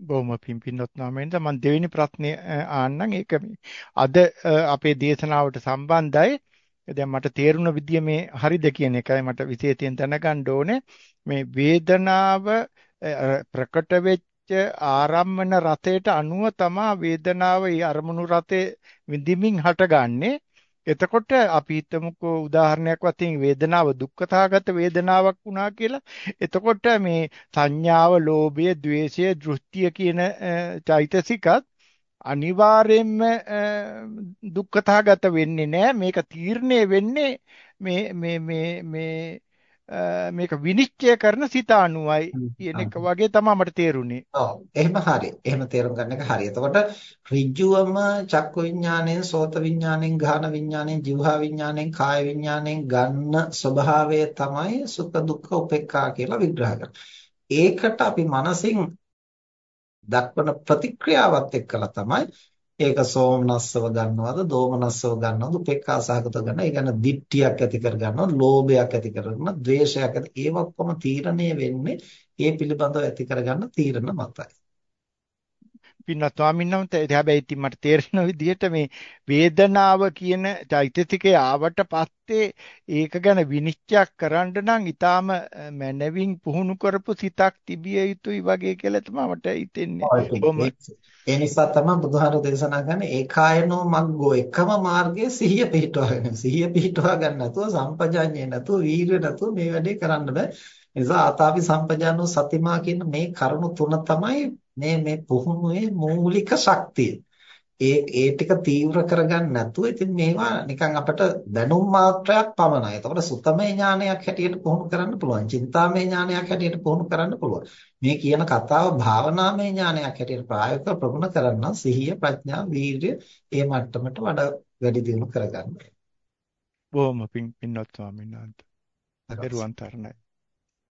බොහොම පිං පින්නොත් නාමෙන්ද මම දෙවෙනි ප්‍රශ්නේ ආන්නම්. ඒක අද අපේ දේශනාවට සම්බන්ධයි. දැන් මට තේරුණ විදිය මේ හරිද කියන එකයි මට විශේෂයෙන් දැනගන්න ඕනේ. මේ වේදනාව ප්‍රකට වෙච්ච ආරම්මන රතයට අනුව තමයි වේදනාව ඒ අරමුණු රතේ විඳින්මින් හටගන්නේ. එතකොට අපි හිතමුකෝ උදාහරණයක් වශයෙන් වේදනාව දුක්ඛතාගත වේදනාවක් වුණා කියලා. එතකොට මේ සංඥාව, ලෝභය, ద్వේෂය, දෘෂ්ටිය කියන චෛතසිකත් අනිවාර්යයෙන්ම දුක්ඛතාගත වෙන්නේ නැහැ. මේක තීරණය වෙන්නේ මේ මේ මේ මේ මේක විනිශ්චය කරන සිත අනුවයි කියන එක වගේ තමයි මට තේරුනේ. ඔව් එහෙම හරි. එහෙම තේරුම් ගන්න එක හරි. එතකොට ඍජුවම චක්කු විඥාණයෙන්, සෝත විඥාණයෙන්, ගාහන විඥාණයෙන්, જીවහා විඥාණයෙන්, කාය විඥාණයෙන් ගන්න ස්වභාවය තමයි සුඛ දුක්ඛ උපේක්ඛා කියලා විග්‍රහ. ඒකට අපි මනසින් දක්වන ප්‍රතික්‍රියාවත් එක්කලා තමයි ඒක සෝමනස්සව ගන්නවද දෝමනස්සව ගන්නවද උපේක්ඛා සහගත ගන්නවද ඒ කියන්නේ දිට්ඨියක් ඇති කර ගන්නවද ලෝභයක් ඇති කරගන්න ද්වේෂයක් ඇති ඒව ඔක්කොම තීරණය වෙන්නේ ඒ පිළිබඳව ඇති කරගන්න තීරණ මතයි. පින්වත් ස්වාමීන් වහන්සේ හැබැයි ඉතින් මට තේරෙන විදිහට මේ වේදනාව කියන චෛතසිකේ ආවට පස්සේ ඒක ගැන විනිශ්චය කරන්න නම් ඊටාම මනවින් පුහුණු කරපු සිතක් තිබිය යුතුයි වගේ කියලා තමයි මට හිතෙන්නේ. ඒ නිසා තමයි බුදුහාර දේශනා කරන්නේ ඒකායනෝ මග්ගෝ එකම මාර්ගයේ සිහිය පිහිටවගෙන සිහිය පිහිටවා ගන්න නැතුව සම්පජාඤ්ඤේ නැතුව වීර්ය නැතුව මේ වැඩේ කරන්න බෑ. නිසා ආතාපි සම්පජානෝ සතිමා කියන මේ කරුණු තුන තමයි මේ මේ පුහුණුවේ මූලික ශක්තිය. ඒ ඒ ටික තීව්‍ර කරගන්න නැතුව ඉතින් මේවා නිකන් අපිට දැනුම් මාත්‍රයක් පමණයි. එතකොට සුතමේ ඥානයක් හැටියට පුහුණු කරන්න පුළුවන්. චින්තාමේ ඥානයක් හැටියට පුහුණු කරන්න පුළුවන්. මේ කියන කතාව භාවනාමය ඥානයක් හැටියට ප්‍රායෝගිකව ප්‍රගුණ කරන්න සිහිය, ප්‍රඥා, වීර්ය ඒ මට්ටමට වඩා වැඩි දියුණු කරගන්න. බොහොම පින් පින්වත් ස්වාමීන් වහන්සේ. දරුවන් තරණයි.